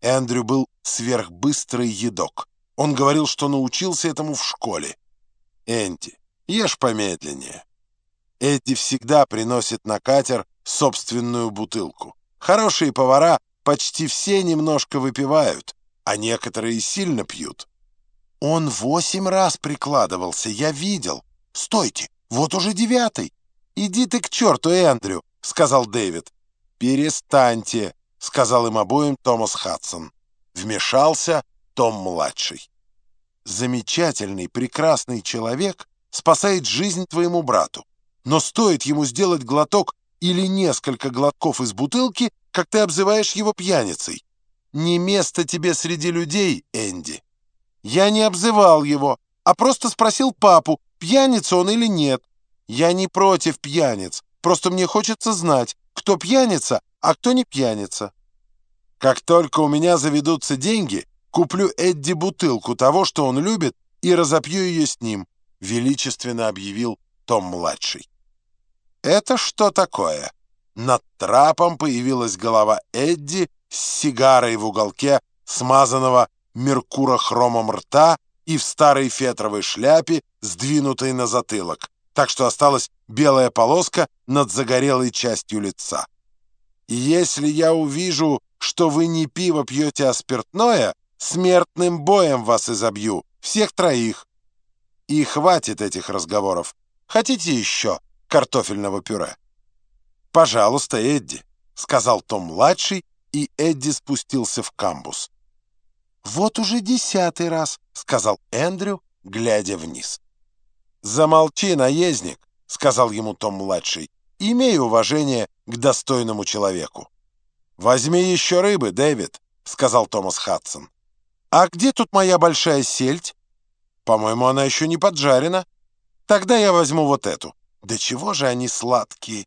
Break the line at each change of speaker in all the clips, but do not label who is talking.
Эндрю был сверхбыстрый едок. Он говорил, что научился этому в школе. «Энди, ешь помедленнее». Эдди всегда приносит на катер собственную бутылку. Хорошие повара почти все немножко выпивают, а некоторые сильно пьют. Он восемь раз прикладывался, я видел. Стойте, вот уже девятый. Иди ты к черту, Эндрю, сказал Дэвид. Перестаньте, сказал им обоим Томас Хадсон. Вмешался Том-младший. Замечательный, прекрасный человек спасает жизнь твоему брату. Но стоит ему сделать глоток или несколько глотков из бутылки, как ты обзываешь его пьяницей. Не место тебе среди людей, Энди. Я не обзывал его, а просто спросил папу, пьяница он или нет. Я не против пьяниц, просто мне хочется знать, кто пьяница, а кто не пьяница. Как только у меня заведутся деньги, куплю Эдди бутылку того, что он любит, и разопью ее с ним, величественно объявил Том-младший. «Это что такое?» Над трапом появилась голова Эдди с сигарой в уголке смазанного меркурохромом рта и в старой фетровой шляпе, сдвинутой на затылок, так что осталась белая полоска над загорелой частью лица. «И если я увижу, что вы не пиво пьете, а спиртное, смертным боем вас изобью, всех троих. И хватит этих разговоров. Хотите еще картофельного пюре?» «Пожалуйста, Эдди», — сказал Том-младший, и Эдди спустился в камбус. «Вот уже десятый раз», — сказал Эндрю, глядя вниз. «Замолчи, наездник», — сказал ему Том-младший, «имей уважение к достойному человеку». «Возьми еще рыбы, Дэвид», — сказал Томас Хадсон. «А где тут моя большая сельдь?» «По-моему, она еще не поджарена». «Тогда я возьму вот эту». «Да чего же они сладкие!»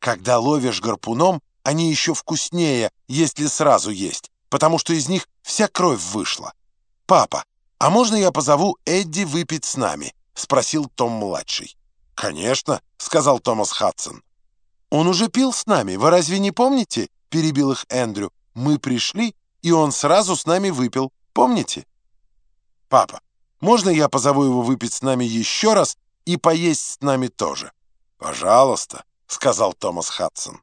«Когда ловишь гарпуном, они еще вкуснее, если сразу есть потому что из них вся кровь вышла. «Папа, а можно я позову Эдди выпить с нами?» — спросил Том-младший. «Конечно», — сказал Томас Хадсон. «Он уже пил с нами, вы разве не помните?» — перебил их Эндрю. «Мы пришли, и он сразу с нами выпил. Помните?» «Папа, можно я позову его выпить с нами еще раз и поесть с нами тоже?» «Пожалуйста», — сказал Томас Хадсон.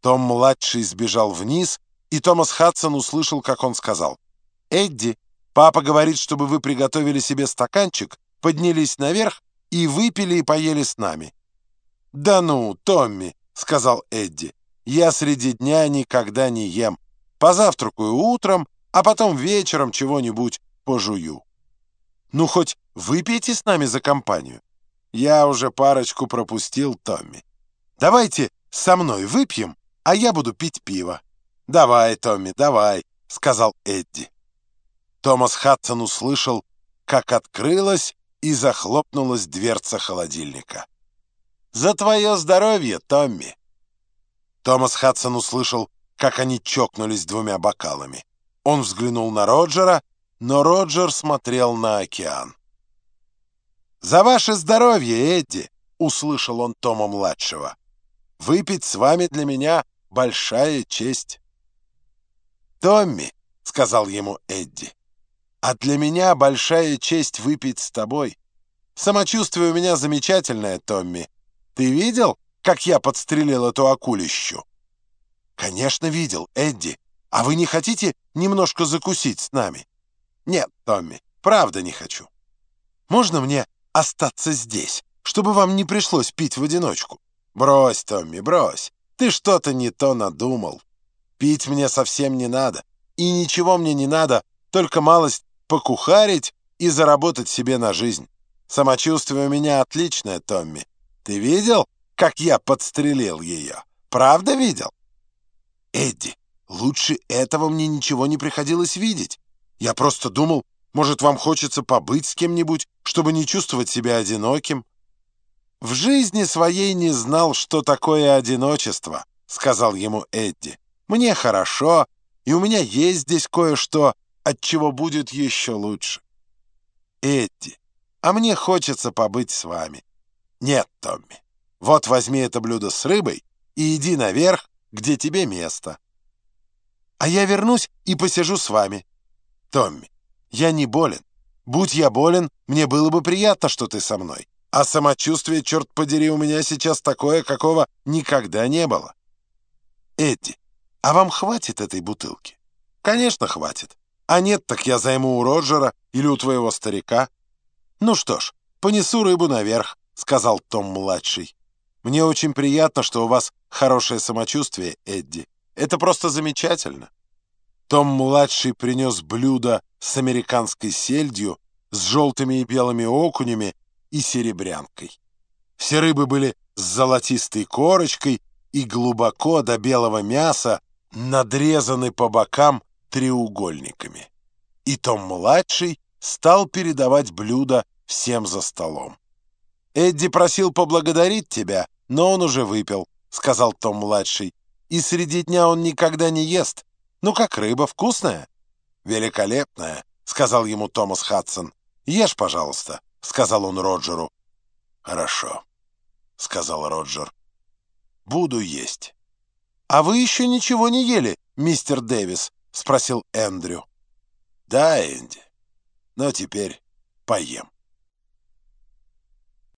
Том-младший сбежал вниз и Томас Хадсон услышал, как он сказал. «Эдди, папа говорит, чтобы вы приготовили себе стаканчик, поднялись наверх и выпили и поели с нами». «Да ну, Томми», — сказал Эдди, — «я среди дня никогда не ем. Позавтракаю утром, а потом вечером чего-нибудь пожую». «Ну, хоть выпейте с нами за компанию». «Я уже парочку пропустил, Томми. Давайте со мной выпьем, а я буду пить пиво». «Давай, Томми, давай», — сказал Эдди. Томас Хадсон услышал, как открылась и захлопнулась дверца холодильника. «За твое здоровье, Томми!» Томас Хадсон услышал, как они чокнулись двумя бокалами. Он взглянул на Роджера, но Роджер смотрел на океан. «За ваше здоровье, Эдди!» — услышал он Тома-младшего. «Выпить с вами для меня большая честь». «Томми», — сказал ему Эдди, — «а для меня большая честь выпить с тобой. Самочувствие у меня замечательное, Томми. Ты видел, как я подстрелил эту акулищу?» «Конечно, видел, Эдди. А вы не хотите немножко закусить с нами?» «Нет, Томми, правда не хочу. Можно мне остаться здесь, чтобы вам не пришлось пить в одиночку?» «Брось, Томми, брось. Ты что-то не то надумал». Пить мне совсем не надо. И ничего мне не надо, только малость покухарить и заработать себе на жизнь. Самочувствие у меня отличное, Томми. Ты видел, как я подстрелил ее? Правда видел? Эдди, лучше этого мне ничего не приходилось видеть. Я просто думал, может, вам хочется побыть с кем-нибудь, чтобы не чувствовать себя одиноким? В жизни своей не знал, что такое одиночество, сказал ему Эдди. Мне хорошо, и у меня есть здесь кое-что, от чего будет еще лучше. Эдди, а мне хочется побыть с вами. Нет, Томми, вот возьми это блюдо с рыбой и иди наверх, где тебе место. а я вернусь и посижу с вами. Томми, я не болен. Будь я болен, мне было бы приятно, что ты со мной. А самочувствие, черт подери, у меня сейчас такое, какого никогда не было. Эдди, а вам хватит этой бутылки? Конечно, хватит. А нет, так я займу у Роджера или у твоего старика. Ну что ж, понесу рыбу наверх, сказал Том-младший. Мне очень приятно, что у вас хорошее самочувствие, Эдди. Это просто замечательно. Том-младший принес блюдо с американской сельдью, с желтыми и белыми окунями и серебрянкой. Все рыбы были с золотистой корочкой и глубоко до белого мяса надрезаны по бокам треугольниками. И Том-младший стал передавать блюдо всем за столом. «Эдди просил поблагодарить тебя, но он уже выпил», — сказал Том-младший. «И среди дня он никогда не ест. Ну, как рыба, вкусная?» «Великолепная», — сказал ему Томас Хадсон. «Ешь, пожалуйста», — сказал он Роджеру. «Хорошо», — сказал Роджер. «Буду есть». «А вы еще ничего не ели, мистер Дэвис?» — спросил Эндрю. «Да, Энди, но теперь поем».